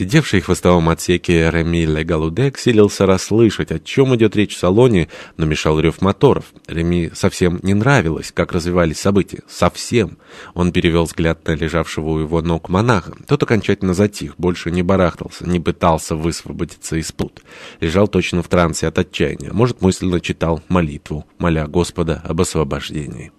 Сидевший в хвостовом отсеке Реми Легалудек силился расслышать, о чем идет речь в салоне, но мешал рев моторов. Реми совсем не нравилось, как развивались события. Совсем. Он перевел взгляд на лежавшего у его ног монаха. Тот окончательно затих, больше не барахтался, не пытался высвободиться из пут. Лежал точно в трансе от отчаяния. Может, мысленно читал молитву, моля Господа об освобождении.